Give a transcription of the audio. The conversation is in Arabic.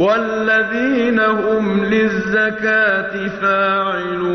وَالَّذِينَ هُمْ لِلزَّكَاةِ فَاعِلُونَ